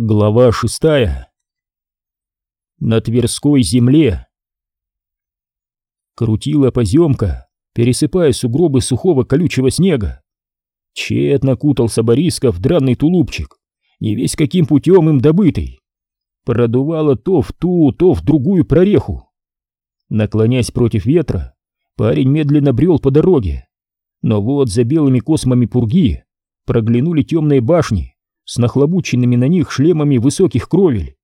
Глава шестая. На Тверской земле. Крутила поземка, пересыпая сугробы сухого колючего снега. Тщетно кутался Бориска в дранный тулупчик, не весь каким путем им добытый. Продувало то в ту, то в другую прореху. Наклонясь против ветра, парень медленно брел по дороге. Но вот за белыми космами пурги проглянули темные башни, с нахлобученными на них шлемами высоких кровель.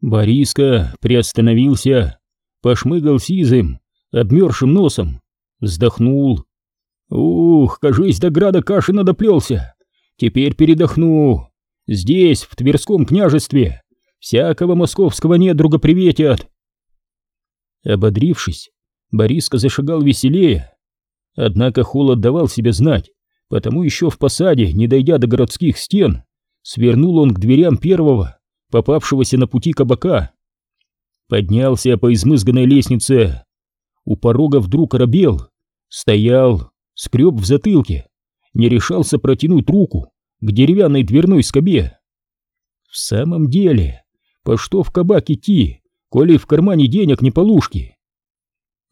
Бориска приостановился, пошмыгал сизым, обмершим носом, вздохнул. «Ух, кажись, до града Кашина доплелся. Теперь передохну. Здесь, в Тверском княжестве, всякого московского недруга приветят». Ободрившись, Бориска зашагал веселее. Однако холод давал себе знать. Потому еще в посаде, не дойдя до городских стен, свернул он к дверям первого, попавшегося на пути кабака. Поднялся по измызганной лестнице. У порога вдруг оробел, стоял, скреб в затылке, не решался протянуть руку к деревянной дверной скобе. В самом деле, по что в кабак идти, коли в кармане денег не полушки?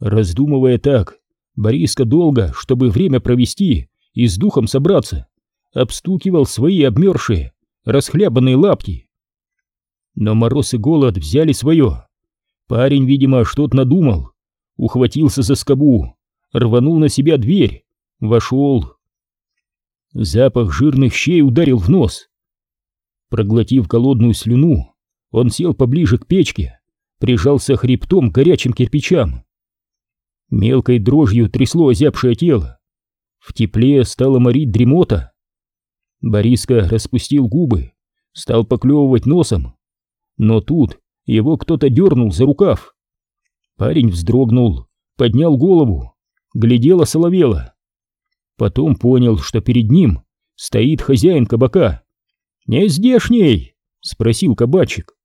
Раздумывая так, Бориска долго, чтобы время провести, и с духом собраться, обстукивал свои обмерзшие, расхлябанные лапки. Но мороз и голод взяли свое. Парень, видимо, что-то надумал, ухватился за скобу, рванул на себя дверь, вошел. Запах жирных щей ударил в нос. Проглотив голодную слюну, он сел поближе к печке, прижался хребтом к горячим кирпичам. Мелкой дрожью трясло озябшее тело. В тепле стала морить дремота. Бориска распустил губы, стал поклевывать носом. Но тут его кто-то дернул за рукав. Парень вздрогнул, поднял голову, глядела соловела. Потом понял, что перед ним стоит хозяин кабака. «Не здешний?» — спросил кабачик.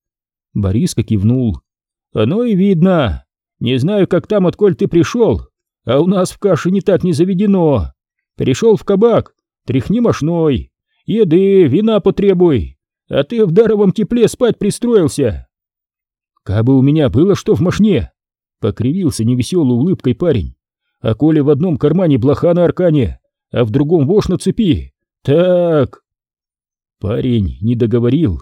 Бориска кивнул. «Оно и видно. Не знаю, как там, отколь ты пришел, а у нас в каше не так не заведено. Пришел в кабак, тряхни мошной, еды, вина потребуй, а ты в даровом тепле спать пристроился. Кабы у меня было что в мошне, покривился невеселой улыбкой парень, а коли в одном кармане блоха на аркане, а в другом вошь на цепи, так... Парень не договорил,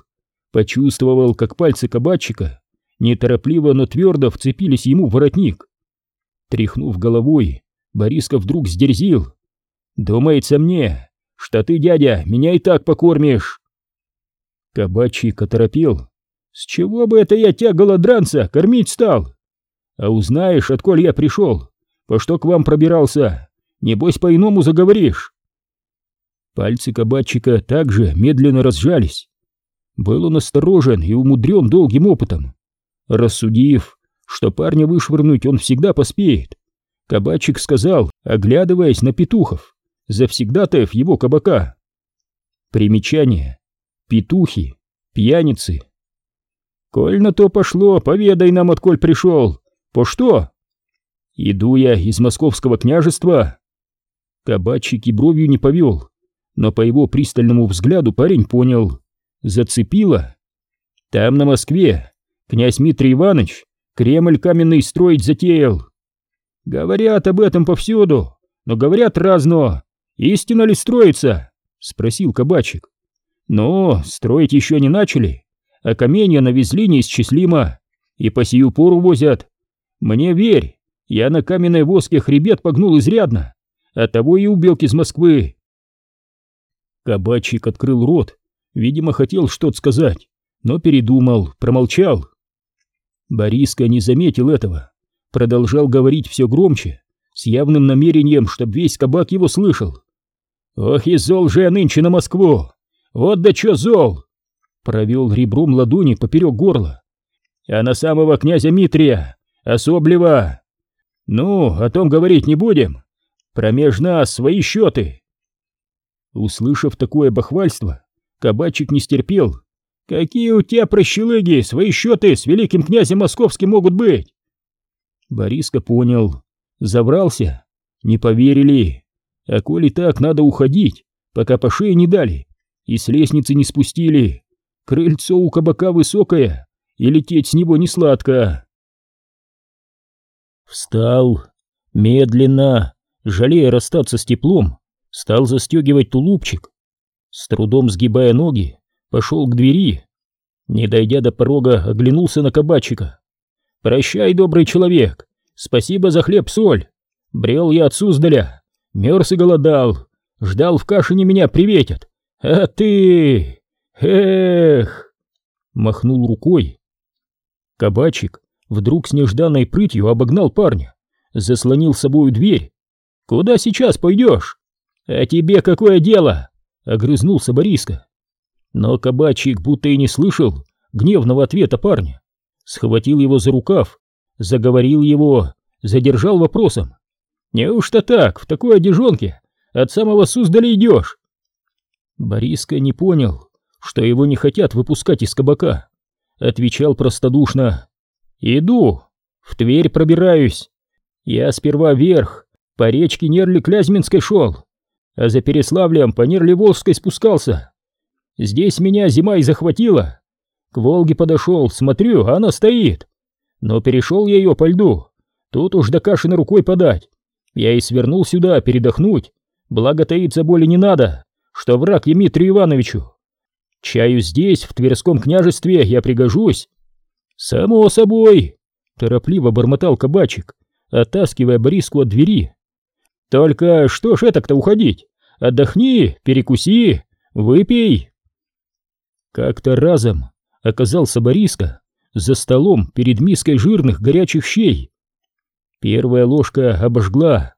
почувствовал, как пальцы кабачика неторопливо, но твердо вцепились ему в воротник. Тряхнув головой, Бориска вдруг сдерзил. Думается мне, что ты, дядя, меня и так покормишь. Кабачик оторопел. С чего бы это я тебя, голодранца, кормить стал? А узнаешь, отколь я пришел, по что к вам пробирался, небось по-иному заговоришь. Пальцы кабачика также медленно разжались. Был он осторожен и умудрен долгим опытом. Рассудив, что парня вышвырнуть он всегда поспеет, кабачик сказал, оглядываясь на петухов завсегдатаев его кабака. Примечание. Петухи, пьяницы. Коль на то пошло, поведай нам, отколь пришел. По что? Иду я из московского княжества. Кабачик и бровью не повел, но по его пристальному взгляду парень понял. Зацепило. Там, на Москве, князь Дмитрий Иванович Кремль каменный строить затеял. Говорят об этом повсюду, но говорят разно. «Истинно ли строится?» — спросил кабачик. «Но строить еще не начали, а каменья навезли неисчислимо, и по сию пору возят. Мне верь, я на каменной воске хребет погнул изрядно, оттого и убег из Москвы». Кабачик открыл рот, видимо, хотел что-то сказать, но передумал, промолчал. Бориска не заметил этого, продолжал говорить все громче, с явным намерением, чтобы весь кабак его слышал. «Ох и зол же я нынче на Москву! Вот да чё зол!» Провел ребром ладони поперек горла. «А на самого князя Митрия, особливо! Ну, о том говорить не будем. Промеж нас свои счеты!» Услышав такое бахвальство, кабачик не стерпел. «Какие у тебя прощелыги, свои счеты с великим князем московским могут быть?» Бориска понял. Забрался. Не поверили. А коли так, надо уходить, пока по шее не дали и с лестницы не спустили. Крыльцо у кабака высокое, и лететь с него не сладко. Встал, медленно, жалея расстаться с теплом, стал застегивать тулупчик. С трудом сгибая ноги, пошел к двери. Не дойдя до порога, оглянулся на кабачика. «Прощай, добрый человек, спасибо за хлеб-соль. Брел я от Суздаля, мерз и голодал, ждал в Кашине меня приветят. А ты... Эх!» Махнул рукой. Кабачик вдруг с нежданной прытью обогнал парня, заслонил собою дверь. «Куда сейчас пойдешь?» «А тебе какое дело?» — огрызнулся Бориска. Но кабачик будто и не слышал гневного ответа парня. Схватил его за рукав, заговорил его, задержал вопросом. «Неужто так, в такой одежонке, от самого Суздаля идешь?» Бориска не понял, что его не хотят выпускать из кабака. Отвечал простодушно. «Иду, в Тверь пробираюсь. Я сперва вверх, по речке Нерли-Клязьминской шел, а за Переславлем по Нерли-Волжской спускался. Здесь меня зима и захватила. К Волге подошел, смотрю, она стоит. Но перешел я ее по льду. Тут уж до Кашина рукой подать. Я и свернул сюда передохнуть. Благо таиться боли не надо, что враг Емитрию Ивановичу. Чаю здесь, в Тверском княжестве, я пригожусь. Само собой, торопливо бормотал кабачик, оттаскивая Бориску от двери. Только что ж это-то уходить? Отдохни, перекуси, выпей. Как-то разом оказался Бориска за столом перед миской жирных горячих щей. Первая ложка обожгла.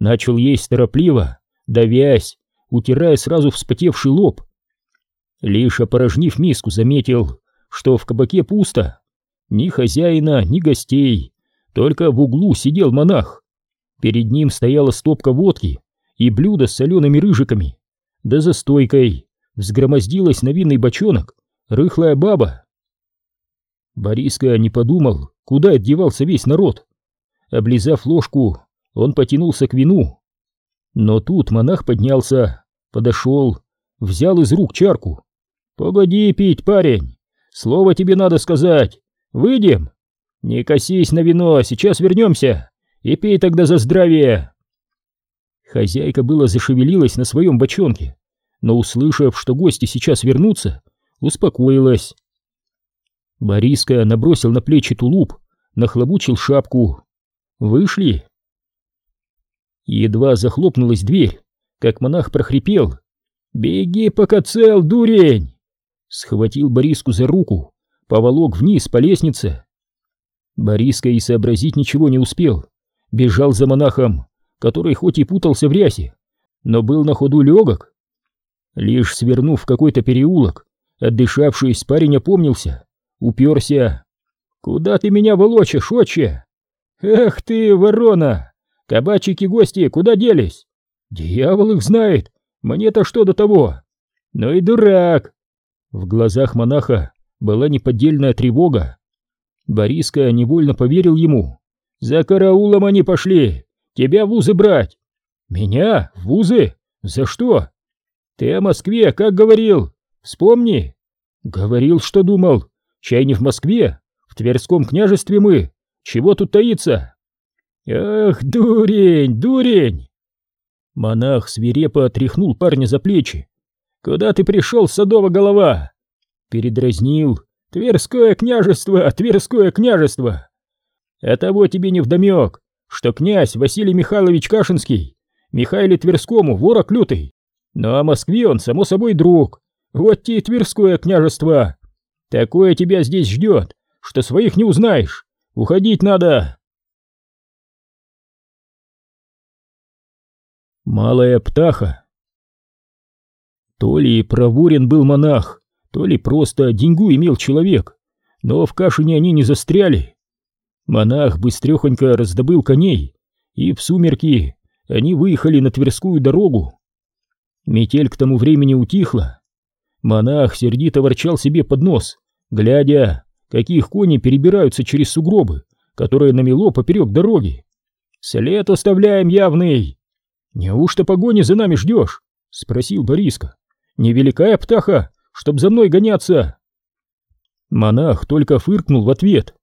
Начал есть торопливо, давясь, утирая сразу вспотевший лоб. Лишь опорожнив миску, заметил, что в кабаке пусто. Ни хозяина, ни гостей, только в углу сидел монах. Перед ним стояла стопка водки и блюдо с солеными рыжиками. Да за стойкой взгромоздилась на винный бочонок рыхлая баба. Бориска не подумал, куда отдевался весь народ. Облизав ложку, он потянулся к вину. Но тут монах поднялся, подошел, взял из рук чарку. «Погоди пить, парень, слово тебе надо сказать. Выйдем? Не косись на вино, сейчас вернемся, и пей тогда за здравие!» Хозяйка было зашевелилась на своем бочонке, но, услышав, что гости сейчас вернутся, успокоилась. Бориска набросил на плечи тулуп, нахлобучил шапку. Вышли. Едва захлопнулась дверь, как монах прохрипел. «Беги, пока цел, дурень!» Схватил Бориску за руку, поволок вниз по лестнице. Бориска и сообразить ничего не успел. Бежал за монахом, который хоть и путался в рясе, но был на ходу легок. Лишь свернув в какой-то переулок, отдышавшись, парень опомнился, уперся. «Куда ты меня волочишь, отче?» «Эх ты, ворона! Кабачики гости куда делись?» «Дьявол их знает! Мне-то что до того?» «Ну и дурак!» В глазах монаха была неподдельная тревога. Бориска невольно поверил ему. «За караулом они пошли! Тебя в вузы брать!» «Меня? В вузы? За что?» «Ты о Москве как говорил? Вспомни!» «Говорил, что думал. Чай не в Москве, в Тверском княжестве мы. Чего тут таиться?» «Ах, дурень, дурень!» Монах свирепо отряхнул парня за плечи. «Куда ты пришел, садова голова?» Передразнил. «Тверское княжество, Тверское княжество!» «А того тебе не вдомек, что князь Василий Михайлович Кашинский Михаиле Тверскому ворог лютый, ну а Москве он, само собой, друг. Вот те и Тверское княжество. Такое тебя здесь ждет, что своих не узнаешь. Уходить надо. Малая птаха. То ли проворен был монах, то ли просто деньгу имел человек, но в Кашине они не застряли. Монах быстрехонько раздобыл коней, и в сумерки они выехали на Тверскую дорогу. Метель к тому времени утихла. Монах сердито ворчал себе под нос, глядя, каких кони перебираются через сугробы, которые намело поперек дороги. «След оставляем явный!» «Неужто погони за нами ждешь?» — спросил Бориска. «Невеликая птаха, чтоб за мной гоняться!» Монах только фыркнул в ответ.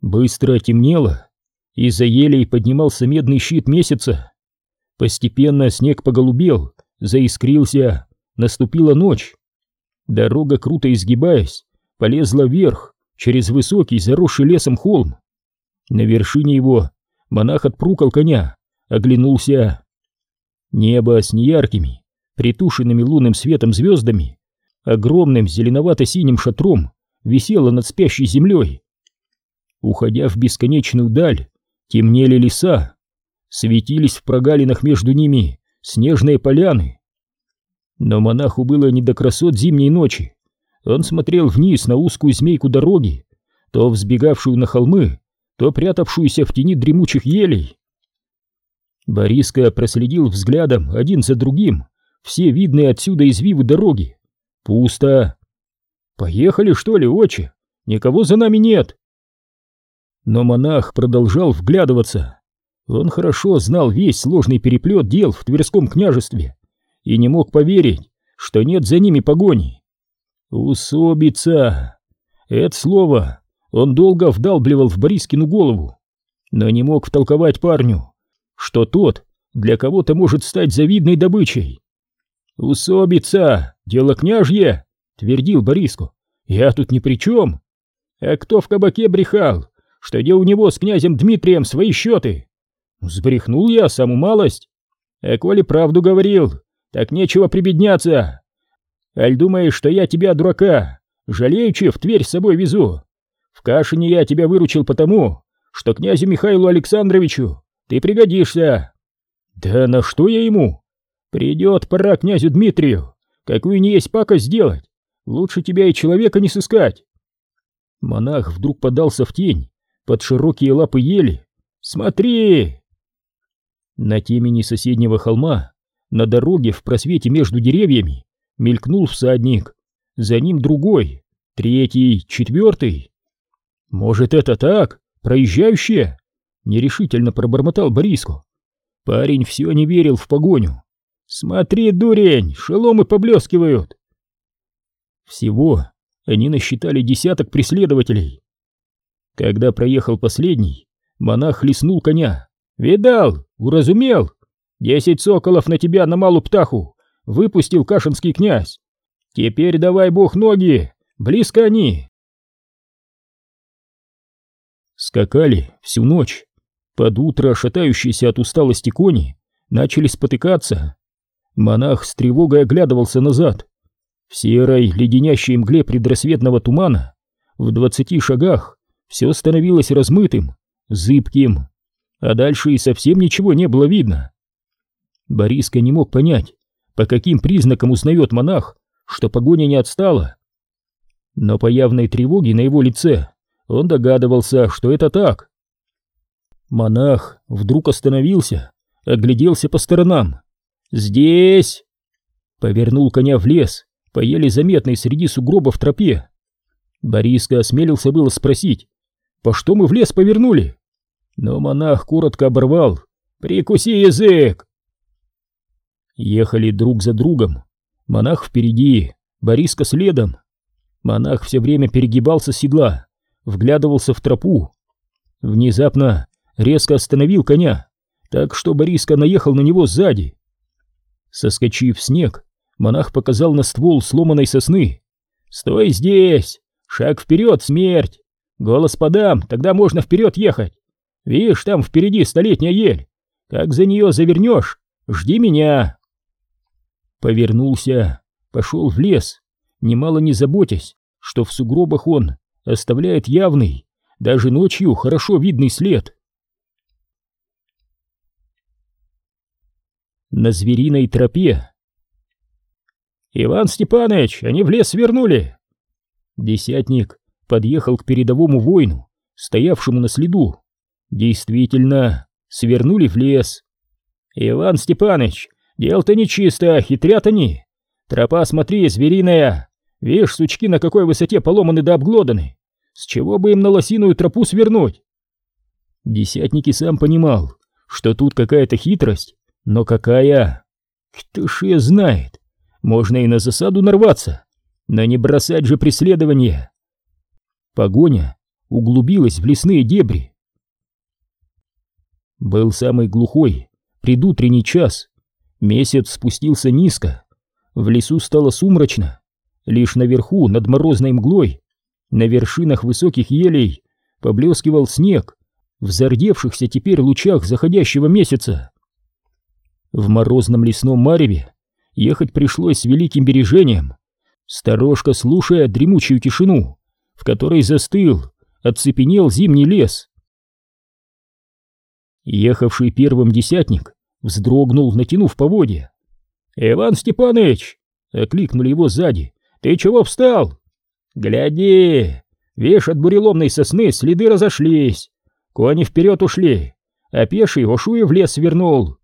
Быстро темнело, из-за елей поднимался медный щит месяца. Постепенно снег поголубел, заискрился, наступила ночь. Дорога, круто изгибаясь, полезла вверх, через высокий, заросший лесом холм. На вершине его монах отпрукал коня, оглянулся. Небо с неяркими, притушенными лунным светом звездами, огромным зеленовато-синим шатром висело над спящей землей. Уходя в бесконечную даль, темнели леса, светились в прогалинах между ними снежные поляны. Но монаху было не до красот зимней ночи. Он смотрел вниз на узкую змейку дороги, то взбегавшую на холмы, то прятавшуюся в тени дремучих елей. Бориска проследил взглядом один за другим все видные отсюда извивы дороги. Пусто. «Поехали, что ли, отче? Никого за нами нет!» Но монах продолжал вглядываться. Он хорошо знал весь сложный переплет дел в Тверском княжестве и не мог поверить, что нет за ними погони. «Усобица!» Это слово он долго вдалбливал в Борискину голову, но не мог втолковать парню, что тот для кого-то может стать завидной добычей. «Усобица! Дело княжье!» — твердил Бориску. «Я тут ни при чем. А кто в кабаке брехал, что где у него с князем Дмитрием свои счеты?» Сбрехнул я саму малость. А коли правду говорил, так нечего прибедняться. Аль думаешь, что я тебя, дурака, жалеючи, в Тверь с собой везу? В Кашине я тебя выручил потому, что князю Михаилу Александровичу ты пригодишься. Да на что я ему? Придет пора князю Дмитрию, какую не есть пакость сделать. Лучше тебя и человека не сыскать. Монах вдруг подался в тень, под широкие лапы ели. Смотри! На темени соседнего холма на дороге в просвете между деревьями мелькнул всадник. За ним другой, третий, четвертый. «Может, это так? Проезжающие?» Нерешительно пробормотал Бориску. Парень все не верил в погоню. «Смотри, дурень, шеломы поблескивают!» Всего они насчитали десяток преследователей. Когда проехал последний, монах леснул коня. «Видал? Уразумел? Десять соколов на тебя на малу птаху выпустил кашинский князь. Теперь давай бог ноги, близко они. Скакали всю ночь. Под утро шатающиеся от усталости кони начали спотыкаться. Монах с тревогой оглядывался назад. В серой, леденящей мгле предрассветного тумана в двадцати шагах все становилось размытым, зыбким, а дальше и совсем ничего не было видно. Бориска не мог понять, по каким признакам узнает монах, что погоня не отстала. Но по явной тревоге на его лице он догадывался, что это так. Монах вдруг остановился, огляделся по сторонам. «Здесь!» Повернул коня в лес, по еле заметной среди сугробов тропе. Бориска осмелился было спросить, «По что мы в лес повернули?» Но монах коротко оборвал, «Прикуси язык!» Ехали друг за другом. Монах впереди, Бориска следом. Монах все время перегибался с седла, вглядывался в тропу. Внезапно резко остановил коня, так что Бориска наехал на него сзади. Соскочив в снег, монах показал на ствол сломанной сосны. «Стой здесь! Шаг вперед, смерть! Голос подам, тогда можно вперед ехать! Видишь, там впереди столетняя ель! Как за нее завернешь, жди меня!» Повернулся, пошел в лес, немало не заботясь, что в сугробах он оставляет явный, даже ночью хорошо видный след. На звериной тропе «Иван Степанович, они в лес свернули!» Десятник подъехал к передовому воину, стоявшему на следу. Действительно, свернули в лес. «Иван Степанович, Дело-то нечисто, хитрят они. Тропа, смотри, звериная. Видишь, сучки на какой высоте поломаны да обглоданы. С чего бы им на лосиную тропу свернуть? Десятник и сам понимал, что тут какая-то хитрость, но какая? Кто ж ее знает? Можно и на засаду нарваться. Но не бросать же преследование. Погоня углубилась в лесные дебри. Был самый глухой, предутренний час. Месяц спустился низко. В лесу стало сумрачно. Лишь наверху, над морозной мглой, на вершинах высоких елей, поблескивал снег в зардевшихся теперь лучах заходящего месяца. В морозном лесном мареве ехать пришлось с великим бережением, сторожка слушая дремучую тишину, в которой застыл, оцепенел зимний лес. Ехавший первым десятник вздрогнул, натянув поводья. «Иван Степаныч!» — окликнули его сзади. «Ты чего встал?» «Гляди! Вишь, от буреломной сосны следы разошлись. Кони вперед ушли, а пеший Ошуя в лес свернул».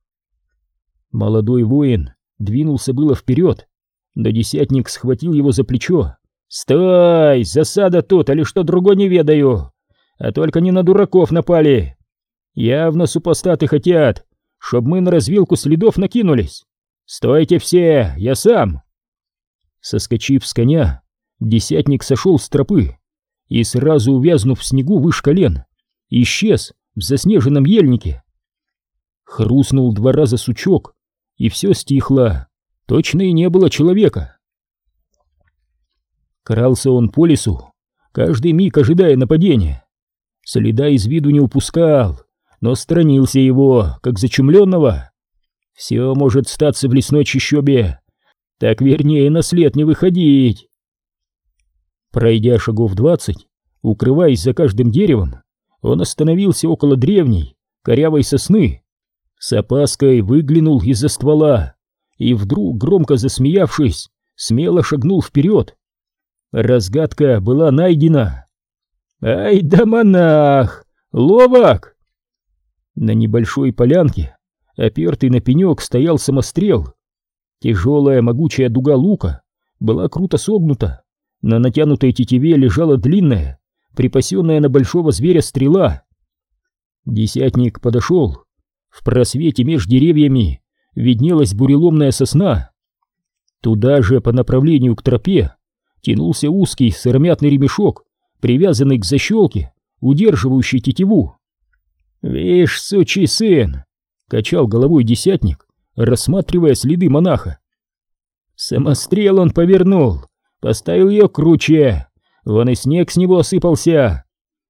Молодой воин двинулся было вперед, но десятник схватил его за плечо. «Стой! Засада тут, или что другое не ведаю! А только не на дураков напали! Явно супостаты хотят, чтоб мы на развилку следов накинулись! Стойте все, я сам!» Соскочив с коня, десятник сошел с тропы и, сразу увязнув в снегу выше колен, исчез в заснеженном ельнике. Хрустнул два раза сучок, и все стихло, точно и не было человека. Крался он по лесу, каждый миг ожидая нападения. Следа из виду не упускал, но сторонился его, как зачумленного. Все может статься в лесной чащобе, так вернее на след не выходить. Пройдя шагов двадцать, укрываясь за каждым деревом, он остановился около древней, корявой сосны, с опаской выглянул из-за ствола и вдруг, громко засмеявшись, смело шагнул вперед. Разгадка была найдена. «Ай да монах! Ловок!» На небольшой полянке, опертый на пенек, стоял самострел. Тяжелая могучая дуга лука была круто согнута, на натянутой тетиве лежала длинная, припасенная на большого зверя стрела. Десятник подошел. В просвете меж деревьями виднелась буреломная сосна. Туда же, по направлению к тропе, тянулся узкий сыромятный ремешок, привязанный к защелке, удерживающий тетиву. «Вишь, сучий сын!» — качал головой десятник, рассматривая следы монаха. Самострел он повернул, поставил ее круче, вон и снег с него осыпался.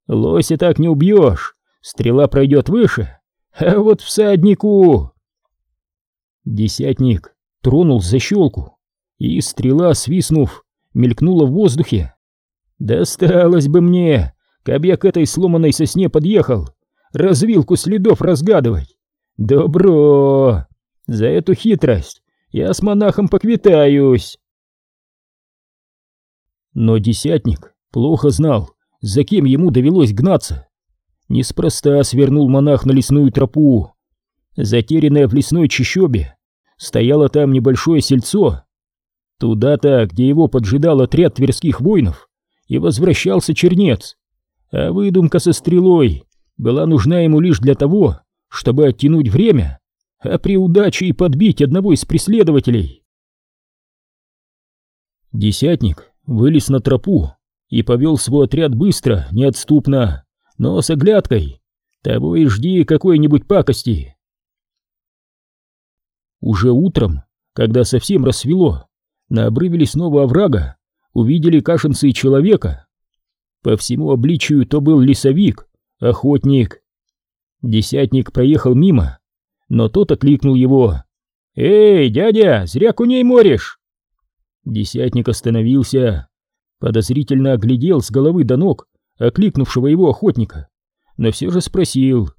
Лося так не убьешь, стрела пройдет выше, а вот всаднику... Десятник тронул защелку, и стрела, свистнув, мелькнула в воздухе. «Досталось бы мне, как я к этой сломанной сосне подъехал, развилку следов разгадывать. Добро! За эту хитрость я с монахом поквитаюсь!» Но десятник плохо знал, за кем ему довелось гнаться. Неспроста свернул монах на лесную тропу. Затерянное в лесной чащобе, стояло там небольшое сельцо. Туда-то, где его поджидал отряд тверских воинов, и возвращался чернец. А выдумка со стрелой была нужна ему лишь для того, чтобы оттянуть время, а при удаче и подбить одного из преследователей. Десятник вылез на тропу и повел свой отряд быстро, неотступно, но с оглядкой. Того и жди какой-нибудь пакости. Уже утром, когда совсем рассвело, на обрыве лесного оврага увидели кашинцы и человека. По всему обличию то был лесовик, охотник. Десятник проехал мимо, но тот окликнул его. «Эй, дядя, зря куней моришь!» Десятник остановился, подозрительно оглядел с головы до ног окликнувшего его охотника, но все же спросил.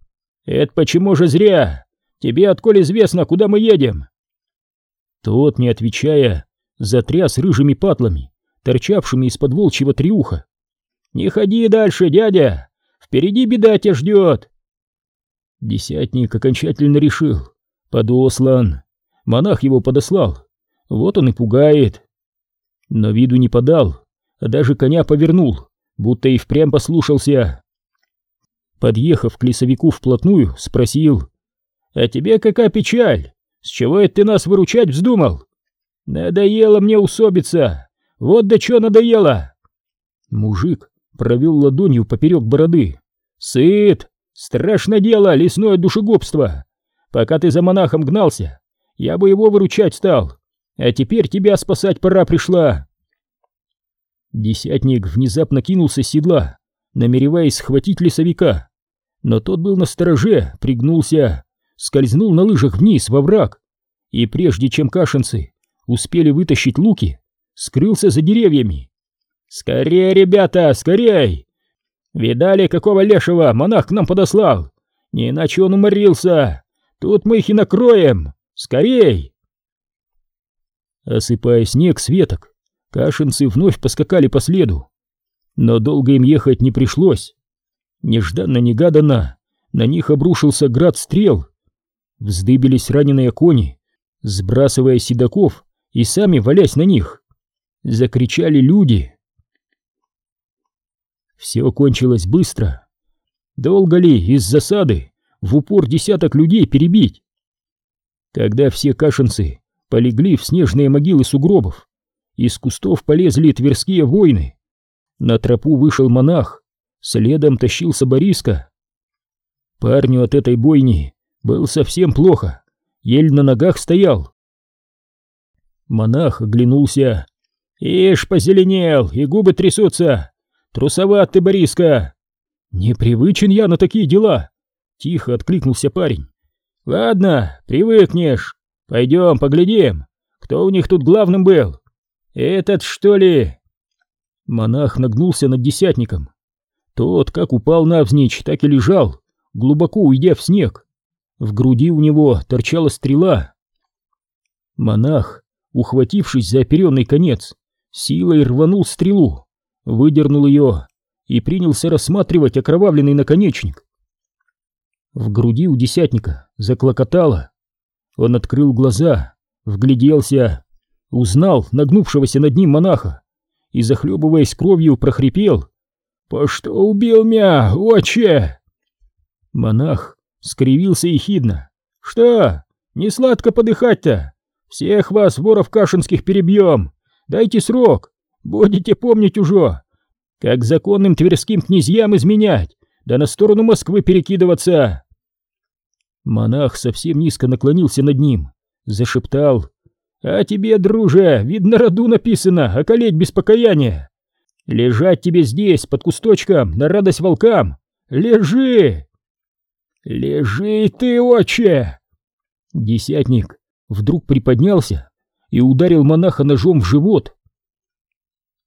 «Это почему же зря? Тебе отколь известно, куда мы едем?» Тот, не отвечая, затряс рыжими патлами, торчавшими из-под волчьего триуха. «Не ходи дальше, дядя! Впереди беда тебя ждет!» Десятник окончательно решил. Подослан. Монах его подослал. Вот он и пугает но виду не подал, а даже коня повернул, будто и впрямь послушался. Подъехав к лесовику вплотную, спросил, «А тебе какая печаль? С чего это ты нас выручать вздумал?» «Надоело мне усобиться, Вот до чё надоело!» Мужик провел ладонью поперек бороды. «Сыт! Страшно дело, лесное душегубство! Пока ты за монахом гнался, я бы его выручать стал, а теперь тебя спасать пора пришла!» Десятник внезапно кинулся с седла, намереваясь схватить лесовика, но тот был на стороже, пригнулся, скользнул на лыжах вниз во враг, и прежде чем кашинцы успели вытащить луки, скрылся за деревьями. «Скорее, ребята, скорей! Видали, какого лешего монах к нам подослал? Не иначе он уморился! Тут мы их и накроем! Скорей!» Осыпая снег с веток, кашинцы вновь поскакали по следу. Но долго им ехать не пришлось. Нежданно-негаданно на них обрушился град стрел. Вздыбились раненые кони, сбрасывая седаков и сами валясь на них. Закричали люди. Все кончилось быстро. Долго ли из засады в упор десяток людей перебить? Когда все кашинцы полегли в снежные могилы сугробов, из кустов полезли тверские воины. На тропу вышел монах, следом тащился Бориска. Парню от этой бойни был совсем плохо, еле на ногах стоял. Монах оглянулся. «Ишь, позеленел, и губы трясутся! Трусоват ты, Бориска!» «Непривычен я на такие дела!» Тихо откликнулся парень. «Ладно, привыкнешь. Пойдем, поглядим, кто у них тут главным был. Этот, что ли?» Монах нагнулся над десятником. Тот как упал навзничь, так и лежал, глубоко уйдя в снег. В груди у него торчала стрела. Монах ухватившись за оперенный конец, силой рванул стрелу, выдернул ее и принялся рассматривать окровавленный наконечник. В груди у десятника заклокотало. Он открыл глаза, вгляделся, узнал нагнувшегося над ним монаха и, захлебываясь кровью, прохрипел «По что убил меня, отче?» Монах скривился ехидно. «Что, не сладко подыхать-то? Всех вас, воров кашинских, перебьем! Дайте срок! Будете помнить уже! Как законным тверским князьям изменять, да на сторону Москвы перекидываться!» Монах совсем низко наклонился над ним, зашептал. «А тебе, друже, видно, роду написано, околеть без покаяния! Лежать тебе здесь, под кусточком, на радость волкам! Лежи!» «Лежи ты, отче!» Десятник вдруг приподнялся и ударил монаха ножом в живот.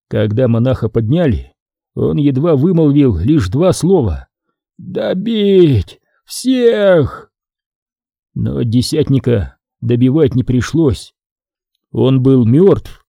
Когда монаха подняли, он едва вымолвил лишь два слова «Добить! Всех!» Но десятника добивать не пришлось. Он был мертв.